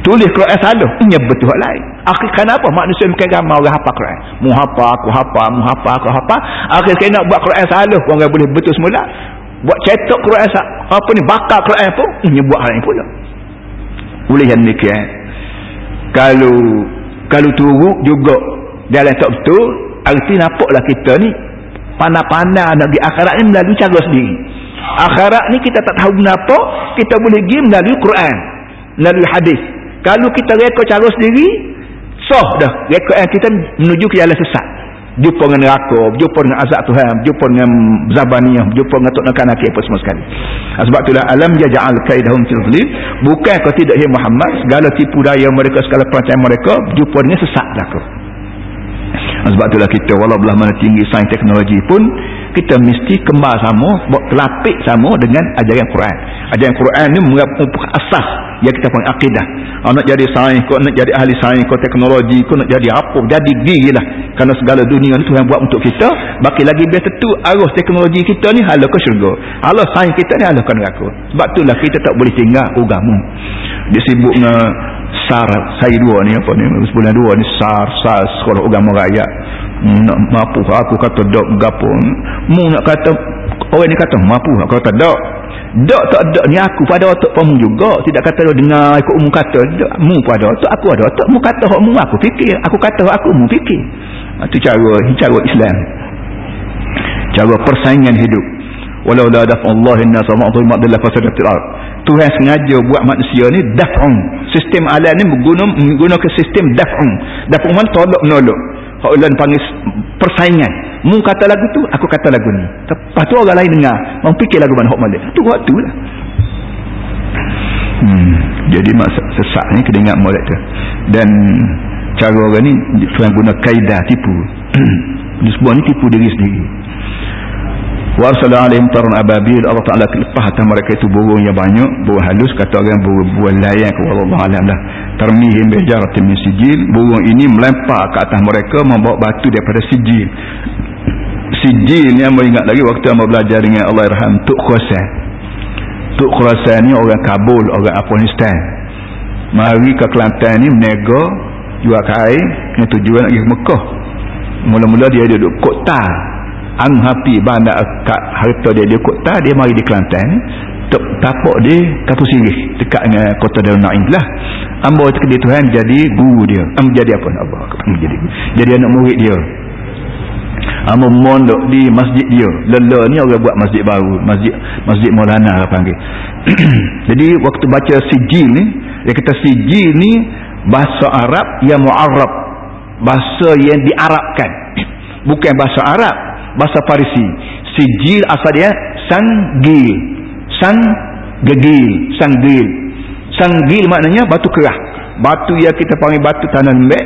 tulis Quran salah. Ini betul hal lain. Akhir kenapa manusia mungkin gambar orang hafal Quran. Mu hafal aku hafal mu hafal aku hafal. Akhir sekali nak buat Quran salah. Orang boleh betul semula. Buat cetok Quran apa ni? Bakar Quran pun ini buat hal lain pula. Boleh yang demikian kalau kalau turut juga jalan tak betul arti nampaklah kita ni. Pandai-pandai nak pergi akhirat ni melalui cara sendiri. Akhirat ni kita tak tahu kenapa kita boleh pergi melalui Quran melalui hadis kalau kita reka cara sendiri sah dah. Reka kita menuju ke jalan sesat. Jumpa dengan neraka jumpa dengan azab Tuhan jumpa dengan zabaniyah jumpa dengan tok nak apa semua sekali. Ah, sebab itulah alam ja'al kaidahum fil dhilil bukan kau tidak ya Muhammad segala tipu daya mereka segala perancangan mereka jumpa dengan sesat belaka ah, sebab itulah kita walau belah mana tinggi sains teknologi pun kita mesti kembar sama kelapik sama dengan ajaran Quran. Ajaran Quran ni merupakan asas yang kita panggil akidah. Kau nak jadi sains kau nak jadi ahli sains kau teknologi kau nak jadi apa jadi gigi lah. Kerana segala dunia ni Tuhan buat untuk kita baki lagi biar tentu arus teknologi kita ni halau ke syurga. Halau sains kita ni halau ke neraka. Sebab itulah kita tak boleh tinggal ugamu. Dia sibuk dengan SAR saya dua ni apa ni sebulan dua ni SAR SAR sekolah agama rakyat. Hmm, nak mampu aku kata dok gapo? Mu nak kata orang ni kata mampu aku kata dok dok tak dok ni aku pada otak kamu juga. Tidak kata dengar ikut umum kata dok mu pada otak aku ada otak. Mu kata hak mu aku fikir. Aku kata aku mu fikir. Itu cara cara Islam. Cara persaingan hidup. Walau la daf Allah inna sama dhulmat dalla fasadatil ard Tuhan sengaja buat manusia ni daf'un sistem alam ni menggunakan sistem daf'un daf'un man tolak menolok. Hak ulan panggil persaingan. Mu kata lagu tu aku kata lagu ni. Lepas tu orang lain dengar. Mau fikir lagu mana? Hak malik. Tu waktu lah. Hmm. jadi masa sesak ni kena ingat molek tu. Dan cara orang ni Tuhan guna kaedah tipu. (clears throat) Semua ni tipu diri sendiri wa arsala alaihim taran ababil Allah Taala lepas atas mereka itu burung yang banyak burung halus kata orang burung buah layan ke Allah alam lah. Termihim bijaratin min sijil. Burung ini melempar ke atas mereka membawa batu daripada sijil. Sijil yang ingat lagi waktu yang belajar dengan Allah irham Tuk Khosan Tuk Khosan ni orang Kabul orang Afghanistan. Mari ke Kelantan ni menega jual kain yang tujuan nak pergi ke Mekah. Mula-mula dia duduk kota ang hapi banda kat harta dia dia kota dia mari di Kelantan. Tok tapak dia kapus sirih dekat dengan kota Darul Naim lah. Ambo dia Tuhan jadi guru dia. Am jadi apa? Allah jadi jadi anak murid dia. Ambo mondok di masjid dia. Lela ni orang buat masjid baru. Masjid masjid Maulana lah panggil. (clears throat) Jadi waktu baca sijil ni dia kata sijil ni bahasa Arab yang mu'arab bahasa yang diarabkan. (clears throat) Bukan bahasa Arab bahasa Parisi. Sijil asal dia sanggil. Sang gegil sanggil. Sanggil maknanya batu kerah. Batu yang kita panggil batu tanah lembek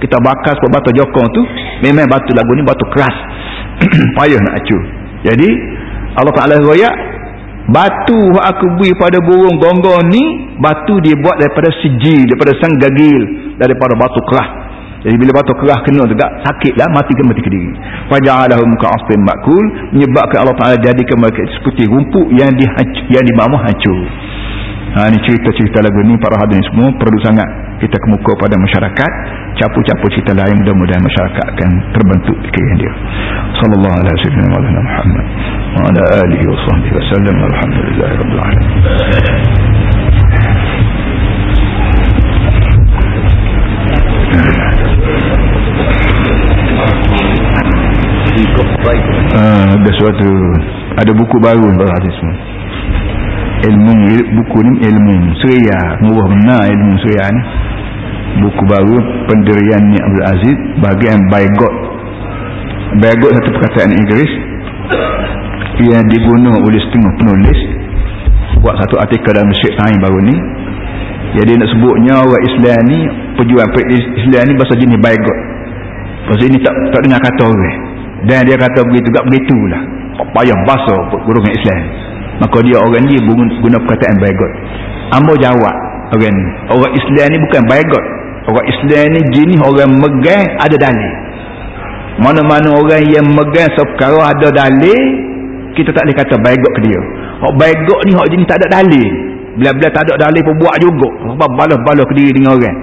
kita bakar sebab batu jokong tu memang batu lagu ni batu keras. (clears throat) Payah nak acuh. Jadi Allah Ta'ala royak batu aku beri pada burung gonggong ni batu dia buat daripada sijil daripada sang gagil daripada batu kerah jadi bila batu kerah kena juga sakitlah mati ke mati ke diri. Faja'alahum ka'asfin makul menyebabkan Allah Taala jadikan mereka seperti rumput yang di yang dimamah hancur. Ha ni cerita-cerita lagu ni para hadirin semua perlu sangat kita kemuka pada masyarakat capu-capu cerita lain mudah-mudahan masyarakat akan terbentuk fikiran dia. Sallallahu alaihi wasallam Muhammad wa ala alihi wa sahbihi wasallam alhamdulillahirabbil alamin. Suatu ada buku baru hadis ilmu buku ni ilmu suria. Murah benar ilmu suria ni. Buku baru pendirian ni Abdul Aziz bagian by God. By God satu perkataan Inggeris. Yang digunakan oleh setengah penulis. Buat satu artikel dalam Syed Time baru ni. Jadi nak sebutnya orang Islam ni pejuang Islam ni bahasa jenis baygot bahasa ini tak tak dengar kata orang dan dia kata begitu tak begitulah. Payah bahasa golongan Islam. Maka dia orang ni guna perkataan baygot ambo jawab orang ni orang Islam ni bukan baygot orang Islam ni jenis orang megang ada dalil. Mana-mana orang yang megang sekarang ada dalil kita tak boleh kata baygot ke dia. Orang baygot ni orang jenis tak ada dalil. Bila-bila tak ada dalil pun buat juga. Balas-balas ke diri dengan orang.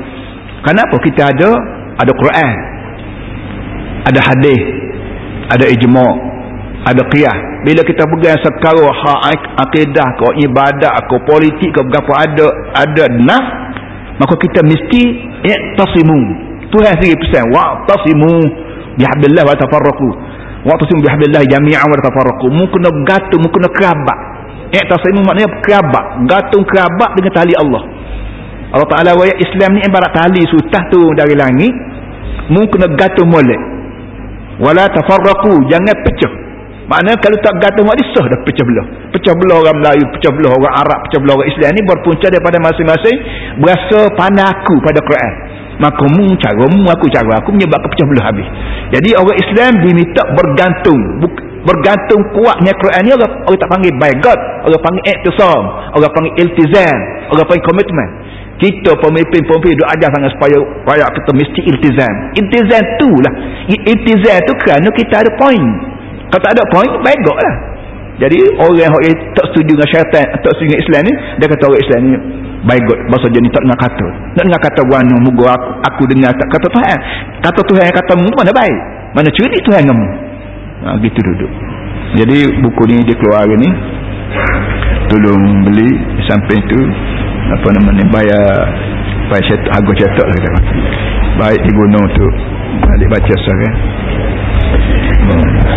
Kenapa kita ada? Ada Quran. Ada hadis ada ijma' ada qiyah. Bila kita pegang sekarang hak akidah ke ibadah ke politik ke berapa ada ada naf maka kita mesti iqtasimu Tuhan sendiri pesan wa'tasimu bihablillah wa tafarraqu. Wa'tasimu bihablillah jami'an wa tafarraqu. Mu kena gatung mu kena kerabat. Iqtasimu maknanya kerabat. Gatung kerabat dengan tali Allah. Allah Ta'ala wa Islam ni ibarat tali sutah tu dari langit. Mu kena gatung molek wala tafarraqu jangan pecah Maknanya kalau tak gatuh mak disah dah pecah belah. Pecah belah orang Melayu, pecah belah orang Arab, pecah belah orang Islam ni berpunca daripada masing-masing berasa pandai aku pada Quran. Maka mu cara mu aku cara aku menyebabkan pecah belah habis. Jadi orang Islam diminta bergantung, bergantung kuatnya Quran ni orang, orang tak panggil by God, orang panggil iktisam, orang panggil iltizam, orang panggil commitment. Kita pemimpin-pemimpin duk ajar sangat supaya supaya kita mesti iltizam. Iltizam tu lah. Iltizam tu kerana kita ada point. Kalau tak ada point begok lah. Jadi orang yang tak setuju dengan syaitan tak setuju dengan Islam ni dia kata orang Islam ni begok bahasa jenis tak dengar kata. Tak dengar kata wanu mugu aku, aku dengar tak kata Tuhan. Kata Tuhan yang kata mana baik? Mana curi Tuhan kamu? Ha, gitu duduk. Jadi buku ni dia keluar hari ni. Tolong beli sampai tu apa namanya bayar bayar cetak harga cetak lah kita baik diguna untuk balik baca sekarang hmm.